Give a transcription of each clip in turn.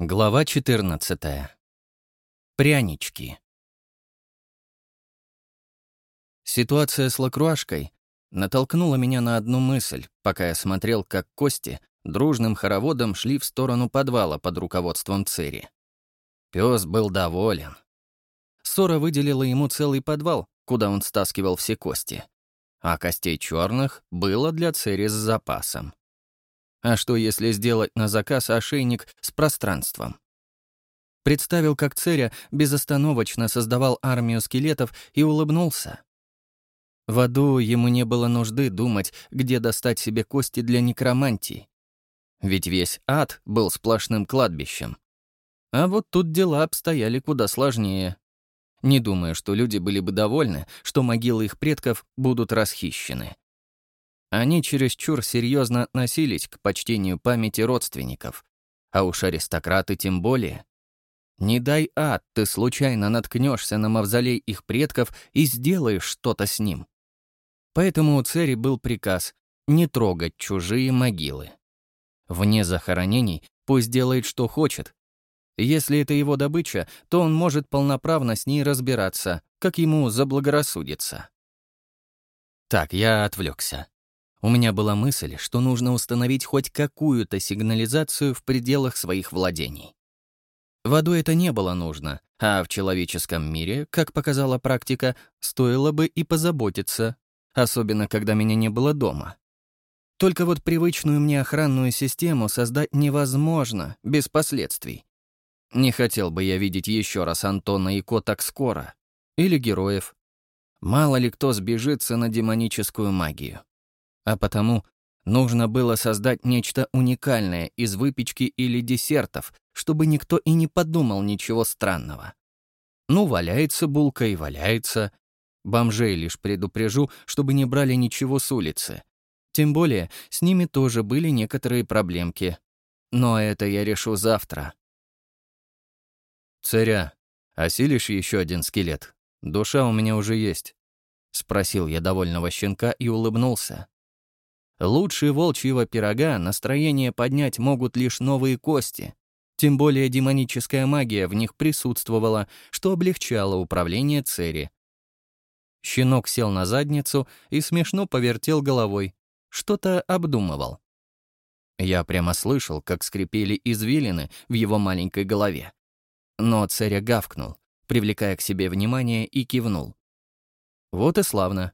Глава 14. Прянички. Ситуация с лакруашкой натолкнула меня на одну мысль, пока я смотрел, как кости дружным хороводом шли в сторону подвала под руководством Цири. Пес был доволен. Ссора выделила ему целый подвал, куда он стаскивал все кости. А костей черных было для Цири с запасом. А что, если сделать на заказ ошейник с пространством? Представил, как Церя безостановочно создавал армию скелетов и улыбнулся. В аду ему не было нужды думать, где достать себе кости для некромантии. Ведь весь ад был сплошным кладбищем. А вот тут дела обстояли куда сложнее. Не думаю, что люди были бы довольны, что могилы их предков будут расхищены. Они чересчур серьезно относились к почтению памяти родственников, а уж аристократы тем более. Не дай ад, ты случайно наткнешься на мавзолей их предков и сделаешь что-то с ним. Поэтому у цари был приказ не трогать чужие могилы. Вне захоронений пусть делает, что хочет. Если это его добыча, то он может полноправно с ней разбираться, как ему заблагорассудится. Так, я отвлекся. У меня была мысль, что нужно установить хоть какую-то сигнализацию в пределах своих владений. В аду это не было нужно, а в человеческом мире, как показала практика, стоило бы и позаботиться, особенно когда меня не было дома. Только вот привычную мне охранную систему создать невозможно, без последствий. Не хотел бы я видеть еще раз Антона и Ко так скоро. Или героев. Мало ли кто сбежится на демоническую магию а потому нужно было создать нечто уникальное из выпечки или десертов, чтобы никто и не подумал ничего странного. Ну, валяется булка и валяется. Бомжей лишь предупрежу, чтобы не брали ничего с улицы. Тем более, с ними тоже были некоторые проблемки. Но это я решу завтра. «Царя, осилишь еще один скелет? Душа у меня уже есть», — спросил я довольного щенка и улыбнулся. Лучше волчьего пирога настроение поднять могут лишь новые кости. Тем более демоническая магия в них присутствовала, что облегчало управление Цери. Щенок сел на задницу и смешно повертел головой. Что-то обдумывал. Я прямо слышал, как скрипели извилины в его маленькой голове. Но царя гавкнул, привлекая к себе внимание, и кивнул. Вот и славно.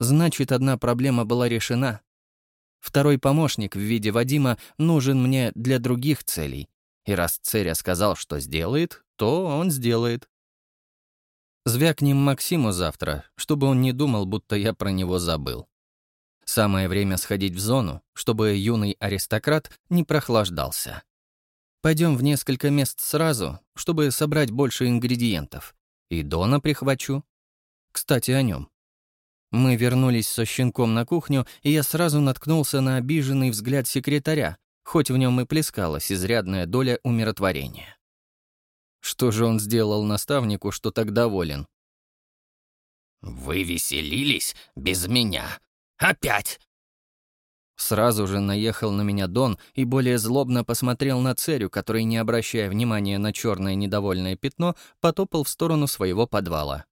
Значит, одна проблема была решена, Второй помощник в виде Вадима нужен мне для других целей. И раз Церя сказал, что сделает, то он сделает. Звякнем Максиму завтра, чтобы он не думал, будто я про него забыл. Самое время сходить в зону, чтобы юный аристократ не прохлаждался. Пойдем в несколько мест сразу, чтобы собрать больше ингредиентов. И Дона прихвачу. Кстати, о нем. Мы вернулись со щенком на кухню, и я сразу наткнулся на обиженный взгляд секретаря, хоть в нем и плескалась изрядная доля умиротворения. Что же он сделал наставнику, что так доволен? «Вы веселились без меня? Опять?» Сразу же наехал на меня Дон и более злобно посмотрел на Церю, который, не обращая внимания на черное недовольное пятно, потопал в сторону своего подвала.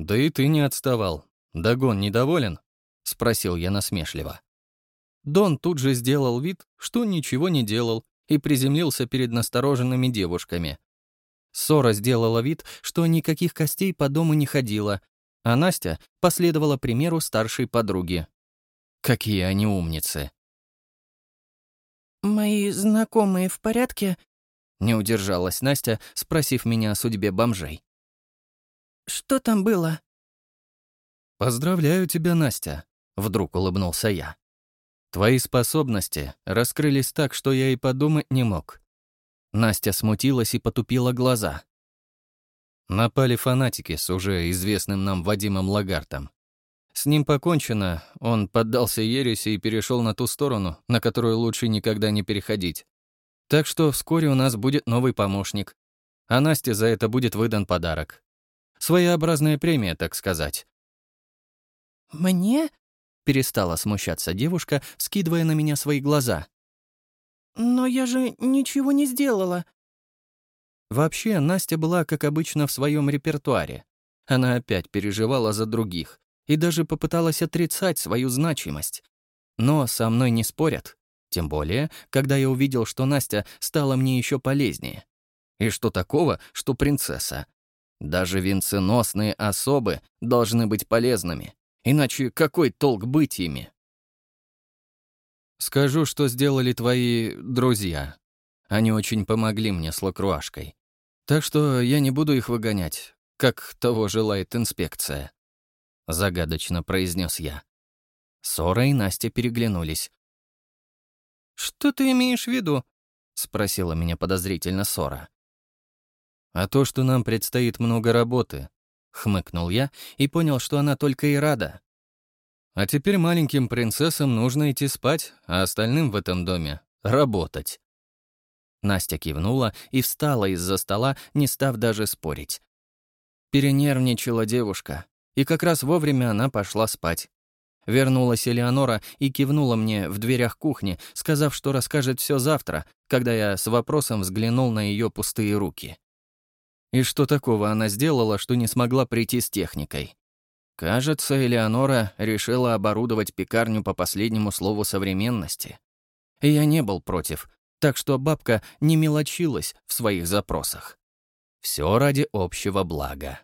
«Да и ты не отставал. Дагон недоволен?» — спросил я насмешливо. Дон тут же сделал вид, что ничего не делал, и приземлился перед настороженными девушками. Сора сделала вид, что никаких костей по дому не ходила, а Настя последовала примеру старшей подруги. Какие они умницы. «Мои знакомые в порядке?» — не удержалась Настя, спросив меня о судьбе бомжей. Что там было?» «Поздравляю тебя, Настя», — вдруг улыбнулся я. «Твои способности раскрылись так, что я и подумать не мог». Настя смутилась и потупила глаза. Напали фанатики с уже известным нам Вадимом Лагартом. С ним покончено, он поддался ереси и перешел на ту сторону, на которую лучше никогда не переходить. Так что вскоре у нас будет новый помощник, а Насте за это будет выдан подарок. Своеобразная премия, так сказать. «Мне?» — перестала смущаться девушка, скидывая на меня свои глаза. Но я же ничего не сделала. Вообще, Настя была, как обычно, в своем репертуаре. Она опять переживала за других и даже попыталась отрицать свою значимость. Но со мной не спорят. Тем более, когда я увидел, что Настя стала мне еще полезнее. И что такого, что принцесса? Даже венценосные особы должны быть полезными. Иначе какой толк быть ими? Скажу, что сделали твои друзья. Они очень помогли мне с лакруашкой. Так что я не буду их выгонять, как того желает инспекция. Загадочно произнес я. Сора и Настя переглянулись. «Что ты имеешь в виду?» — спросила меня подозрительно Сора. «А то, что нам предстоит много работы», — хмыкнул я и понял, что она только и рада. «А теперь маленьким принцессам нужно идти спать, а остальным в этом доме — работать». Настя кивнула и встала из-за стола, не став даже спорить. Перенервничала девушка, и как раз вовремя она пошла спать. Вернулась Элеонора и кивнула мне в дверях кухни, сказав, что расскажет все завтра, когда я с вопросом взглянул на ее пустые руки. И что такого она сделала, что не смогла прийти с техникой? Кажется, Элеонора решила оборудовать пекарню по последнему слову современности. Я не был против, так что бабка не мелочилась в своих запросах. Все ради общего блага.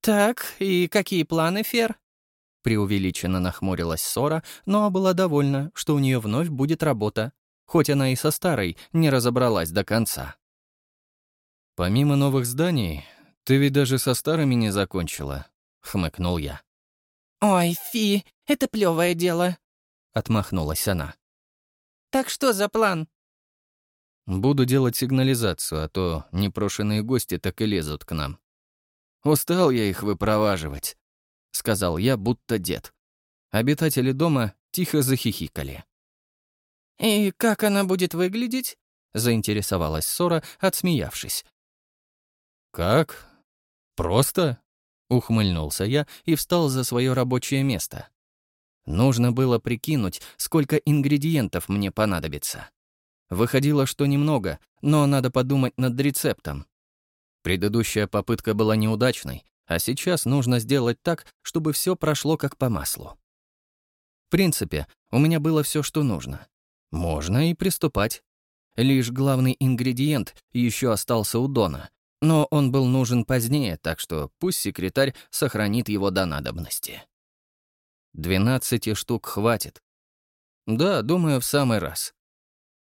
«Так, и какие планы, Фер?» Преувеличенно нахмурилась Сора, но была довольна, что у нее вновь будет работа, хоть она и со старой не разобралась до конца. «Помимо новых зданий, ты ведь даже со старыми не закончила», — хмыкнул я. «Ой, Фи, это плевое дело», — отмахнулась она. «Так что за план?» «Буду делать сигнализацию, а то непрошенные гости так и лезут к нам. Устал я их выпроваживать. — сказал я, будто дед. Обитатели дома тихо захихикали. «И как она будет выглядеть?» — заинтересовалась Сора, отсмеявшись. «Как? Просто?» — ухмыльнулся я и встал за свое рабочее место. Нужно было прикинуть, сколько ингредиентов мне понадобится. Выходило, что немного, но надо подумать над рецептом. Предыдущая попытка была неудачной, а сейчас нужно сделать так, чтобы все прошло как по маслу. В принципе, у меня было все, что нужно. Можно и приступать. Лишь главный ингредиент еще остался у Дона, но он был нужен позднее, так что пусть секретарь сохранит его до надобности. Двенадцати штук хватит. Да, думаю, в самый раз.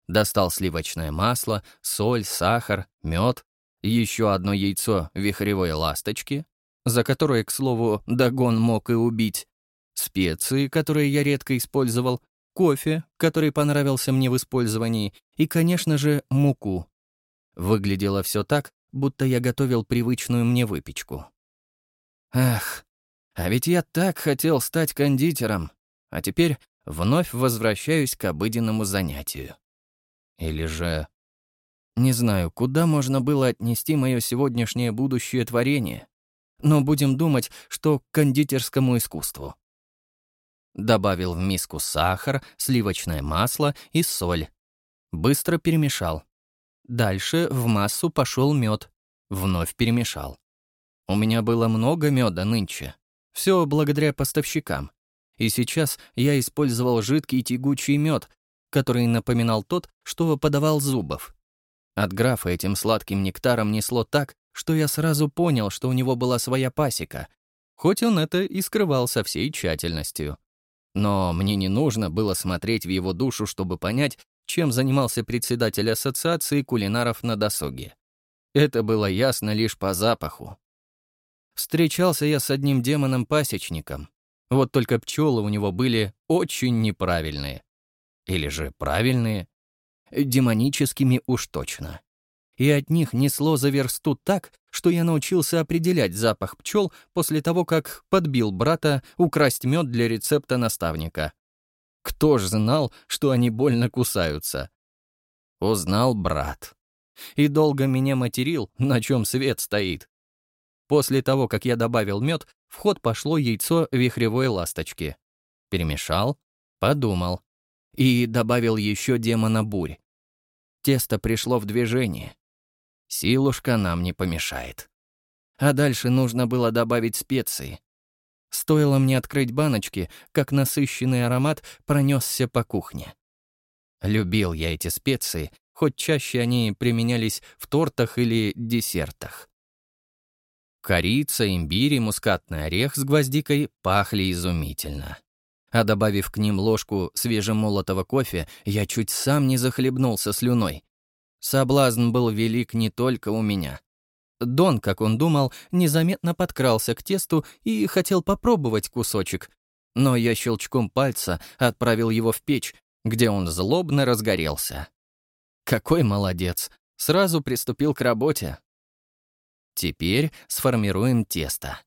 Достал сливочное масло, соль, сахар, мед, еще одно яйцо вихревой ласточки, за которое, к слову, Дагон мог и убить, специи, которые я редко использовал, кофе, который понравился мне в использовании, и, конечно же, муку. Выглядело все так, будто я готовил привычную мне выпечку. Ах, а ведь я так хотел стать кондитером, а теперь вновь возвращаюсь к обыденному занятию. Или же... Не знаю, куда можно было отнести мое сегодняшнее будущее творение но будем думать, что к кондитерскому искусству. Добавил в миску сахар, сливочное масло и соль. Быстро перемешал. Дальше в массу пошел мед. Вновь перемешал. У меня было много меда нынче. Все благодаря поставщикам. И сейчас я использовал жидкий тягучий мед, который напоминал тот, что подавал Зубов. От графа этим сладким нектаром несло так, что я сразу понял, что у него была своя пасека, хоть он это и скрывал со всей тщательностью. Но мне не нужно было смотреть в его душу, чтобы понять, чем занимался председатель ассоциации кулинаров на досуге. Это было ясно лишь по запаху. Встречался я с одним демоном-пасечником. Вот только пчелы у него были очень неправильные. Или же правильные? Демоническими уж точно и от них несло за версту так, что я научился определять запах пчел после того, как подбил брата украсть мед для рецепта наставника. Кто ж знал, что они больно кусаются? Узнал брат. И долго меня материл, на чем свет стоит. После того, как я добавил мед, в ход пошло яйцо вихревой ласточки. Перемешал, подумал. и добавил еще демона бурь. Тесто пришло в движение. Силушка нам не помешает. А дальше нужно было добавить специи. Стоило мне открыть баночки, как насыщенный аромат пронесся по кухне. Любил я эти специи, хоть чаще они применялись в тортах или десертах. Корица, имбирь и мускатный орех с гвоздикой пахли изумительно. А добавив к ним ложку свежемолотого кофе, я чуть сам не захлебнулся слюной. Соблазн был велик не только у меня. Дон, как он думал, незаметно подкрался к тесту и хотел попробовать кусочек. Но я щелчком пальца отправил его в печь, где он злобно разгорелся. Какой молодец! Сразу приступил к работе. Теперь сформируем тесто.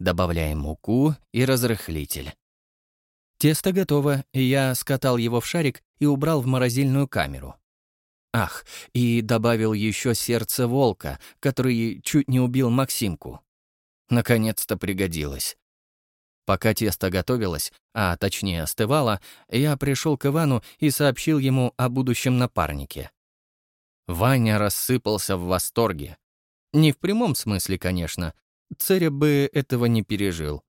Добавляем муку и разрыхлитель. Тесто готово, и я скатал его в шарик и убрал в морозильную камеру. Ах, и добавил еще сердце волка, который чуть не убил Максимку. Наконец-то пригодилось. Пока тесто готовилось, а точнее остывало, я пришел к Ивану и сообщил ему о будущем напарнике. Ваня рассыпался в восторге. Не в прямом смысле, конечно. Церя бы этого не пережил.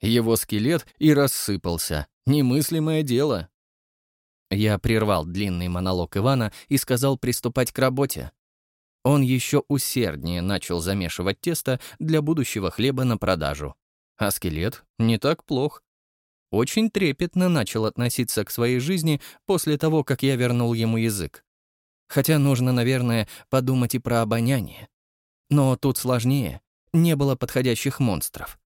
Его скелет и рассыпался. Немыслимое дело. Я прервал длинный монолог Ивана и сказал приступать к работе. Он еще усерднее начал замешивать тесто для будущего хлеба на продажу. А скелет не так плох. Очень трепетно начал относиться к своей жизни после того, как я вернул ему язык. Хотя нужно, наверное, подумать и про обоняние. Но тут сложнее. Не было подходящих монстров.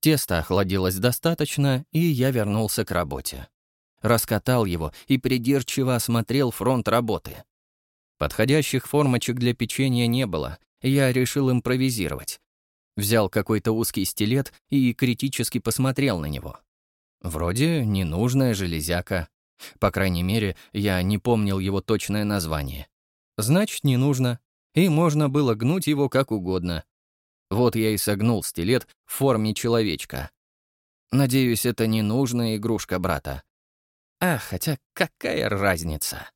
Тесто охладилось достаточно, и я вернулся к работе раскатал его и придирчиво осмотрел фронт работы. Подходящих формочек для печенья не было, я решил импровизировать. Взял какой-то узкий стилет и критически посмотрел на него. Вроде ненужная железяка. По крайней мере, я не помнил его точное название. Значит, не нужно. И можно было гнуть его как угодно. Вот я и согнул стилет в форме человечка. Надеюсь, это не нужная игрушка брата. А, хотя какая разница?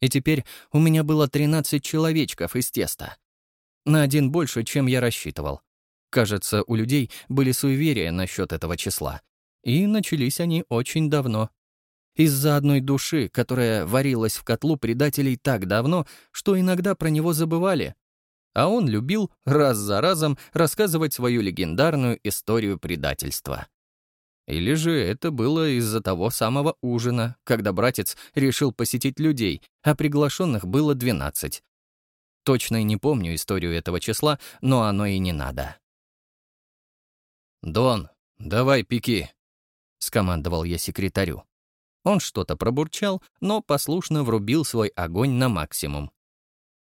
И теперь у меня было 13 человечков из теста. На один больше, чем я рассчитывал. Кажется, у людей были суеверия насчет этого числа. И начались они очень давно. Из-за одной души, которая варилась в котлу предателей так давно, что иногда про него забывали. А он любил раз за разом рассказывать свою легендарную историю предательства. Или же это было из-за того самого ужина, когда братец решил посетить людей, а приглашенных было 12. Точно и не помню историю этого числа, но оно и не надо. «Дон, давай пеки», — скомандовал я секретарю. Он что-то пробурчал, но послушно врубил свой огонь на максимум.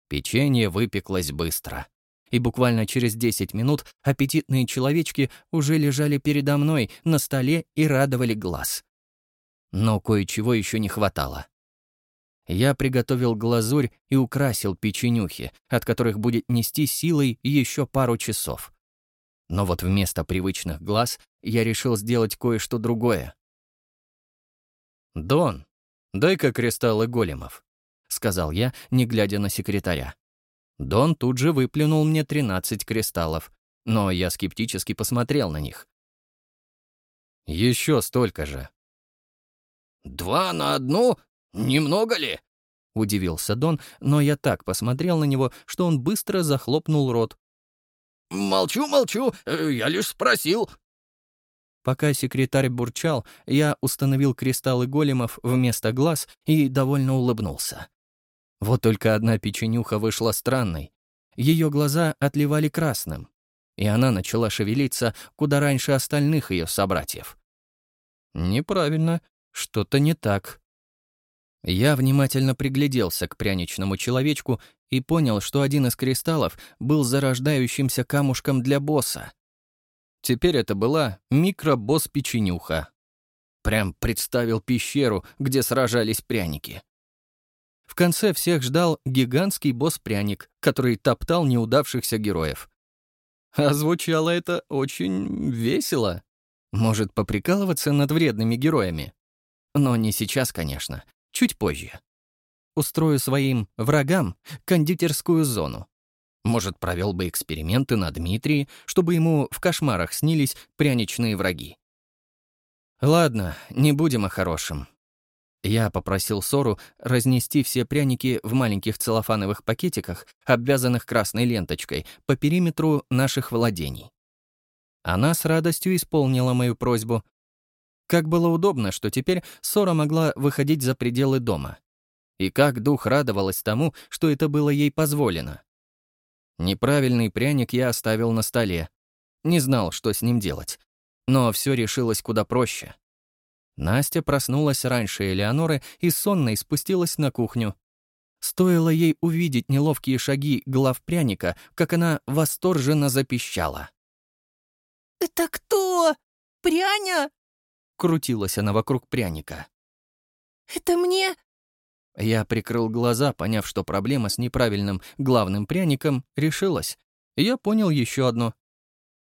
Печенье выпеклось быстро и буквально через 10 минут аппетитные человечки уже лежали передо мной на столе и радовали глаз. Но кое-чего еще не хватало. Я приготовил глазурь и украсил печенюхи, от которых будет нести силой еще пару часов. Но вот вместо привычных глаз я решил сделать кое-что другое. «Дон, дай-ка кристаллы големов», — сказал я, не глядя на секретаря. Дон тут же выплюнул мне 13 кристаллов, но я скептически посмотрел на них. Еще столько же. «Два на одну? Немного ли?» — удивился Дон, но я так посмотрел на него, что он быстро захлопнул рот. «Молчу, молчу, э, я лишь спросил». Пока секретарь бурчал, я установил кристаллы големов вместо глаз и довольно улыбнулся. Вот только одна печенюха вышла странной. Ее глаза отливали красным, и она начала шевелиться куда раньше остальных ее собратьев. Неправильно, что-то не так. Я внимательно пригляделся к пряничному человечку и понял, что один из кристаллов был зарождающимся камушком для босса. Теперь это была микробосс-печенюха. Прям представил пещеру, где сражались пряники. В конце всех ждал гигантский босс-пряник, который топтал неудавшихся героев. А звучало это очень весело. Может, поприкалываться над вредными героями? Но не сейчас, конечно. Чуть позже. Устрою своим врагам кондитерскую зону. Может, провел бы эксперименты на Дмитрии, чтобы ему в кошмарах снились пряничные враги. Ладно, не будем о хорошем. Я попросил Сору разнести все пряники в маленьких целлофановых пакетиках, обвязанных красной ленточкой, по периметру наших владений. Она с радостью исполнила мою просьбу. Как было удобно, что теперь Сора могла выходить за пределы дома. И как дух радовалась тому, что это было ей позволено. Неправильный пряник я оставил на столе. Не знал, что с ним делать. Но все решилось куда проще. Настя проснулась раньше Элеоноры и сонной спустилась на кухню. Стоило ей увидеть неловкие шаги глав пряника, как она восторженно запищала. «Это кто? Пряня?» Крутилась она вокруг пряника. «Это мне?» Я прикрыл глаза, поняв, что проблема с неправильным главным пряником решилась. Я понял еще одно.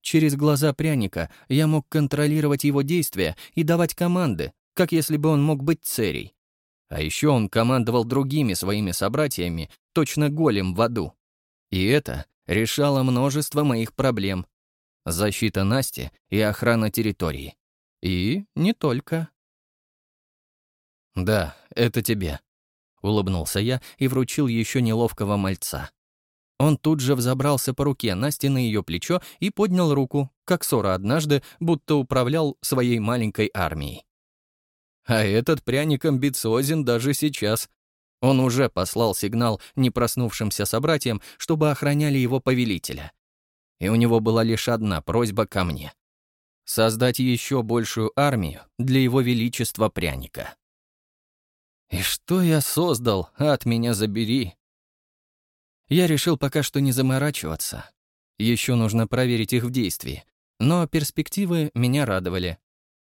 Через глаза пряника я мог контролировать его действия и давать команды, как если бы он мог быть церей. А еще он командовал другими своими собратьями, точно голем в аду. И это решало множество моих проблем. Защита Насти и охрана территории. И не только. «Да, это тебе», — улыбнулся я и вручил еще неловкого мальца. Он тут же взобрался по руке Насти на ее плечо и поднял руку, как Сора однажды, будто управлял своей маленькой армией. А этот пряник амбициозен даже сейчас. Он уже послал сигнал непроснувшимся собратьям, чтобы охраняли его повелителя. И у него была лишь одна просьба ко мне. Создать еще большую армию для его величества пряника. И что я создал, от меня забери. Я решил пока что не заморачиваться. Еще нужно проверить их в действии. Но перспективы меня радовали.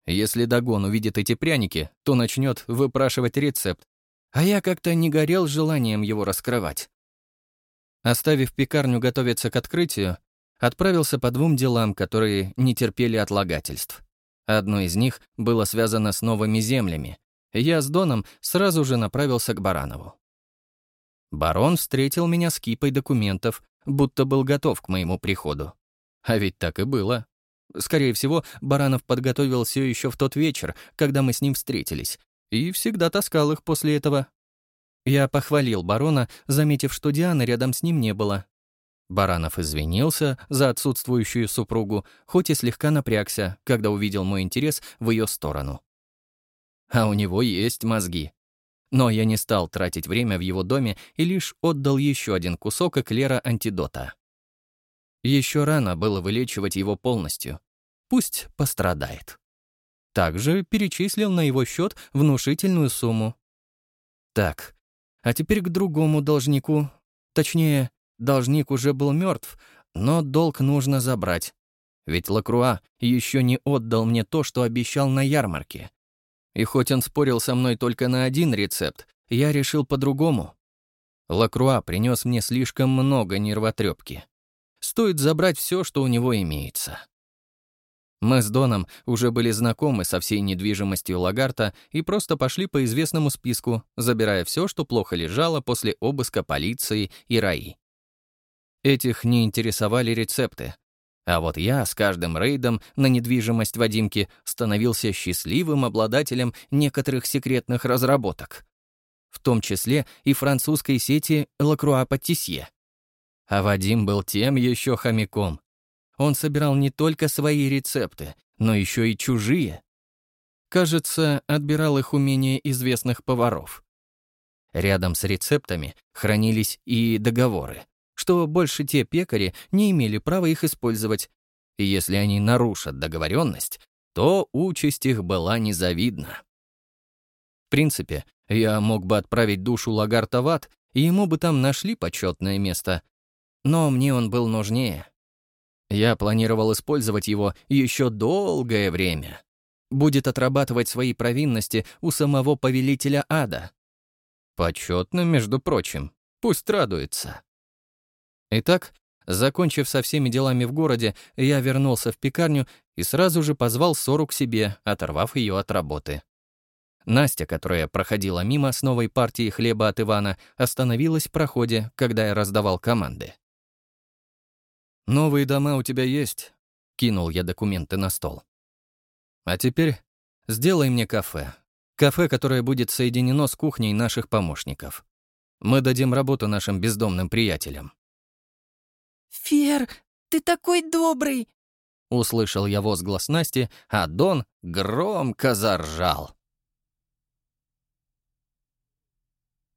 Если Дагон увидит эти пряники, то начнет выпрашивать рецепт. А я как-то не горел желанием его раскрывать. Оставив пекарню готовиться к открытию, отправился по двум делам, которые не терпели отлагательств. Одно из них было связано с новыми землями. Я с Доном сразу же направился к Баранову. Барон встретил меня с кипой документов, будто был готов к моему приходу. А ведь так и было. Скорее всего, Баранов подготовил все еще в тот вечер, когда мы с ним встретились, и всегда таскал их после этого. Я похвалил барона, заметив, что Дианы рядом с ним не было. Баранов извинился за отсутствующую супругу, хоть и слегка напрягся, когда увидел мой интерес в ее сторону. А у него есть мозги. Но я не стал тратить время в его доме и лишь отдал еще один кусок эклера антидота. Еще рано было вылечивать его полностью. Пусть пострадает. Также перечислил на его счет внушительную сумму. Так, а теперь к другому должнику. Точнее, должник уже был мертв, но долг нужно забрать. Ведь Лакруа еще не отдал мне то, что обещал на ярмарке. И хоть он спорил со мной только на один рецепт, я решил по-другому. Лакруа принес мне слишком много нервотрепки. Стоит забрать все, что у него имеется. Мы с Доном уже были знакомы со всей недвижимостью Лагарта и просто пошли по известному списку, забирая все, что плохо лежало после обыска полиции и РАИ. Этих не интересовали рецепты, а вот я с каждым рейдом на недвижимость Вадимки становился счастливым обладателем некоторых секретных разработок. В том числе и французской сети «Лакруа Паттисье». А Вадим был тем еще хомяком. Он собирал не только свои рецепты, но еще и чужие. Кажется, отбирал их умения известных поваров. Рядом с рецептами хранились и договоры что больше те пекари не имели права их использовать, и если они нарушат договоренность, то участь их была незавидна. В принципе, я мог бы отправить душу Лагарта в ад, и ему бы там нашли почетное место. Но мне он был нужнее. Я планировал использовать его еще долгое время. Будет отрабатывать свои провинности у самого повелителя ада. Почетно, между прочим. Пусть радуется. Итак, закончив со всеми делами в городе, я вернулся в пекарню и сразу же позвал Сору к себе, оторвав ее от работы. Настя, которая проходила мимо с новой партией хлеба от Ивана, остановилась в проходе, когда я раздавал команды. «Новые дома у тебя есть?» — кинул я документы на стол. «А теперь сделай мне кафе. Кафе, которое будет соединено с кухней наших помощников. Мы дадим работу нашим бездомным приятелям». «Фер, ты такой добрый!» Услышал я возглас Насти, а Дон громко заржал.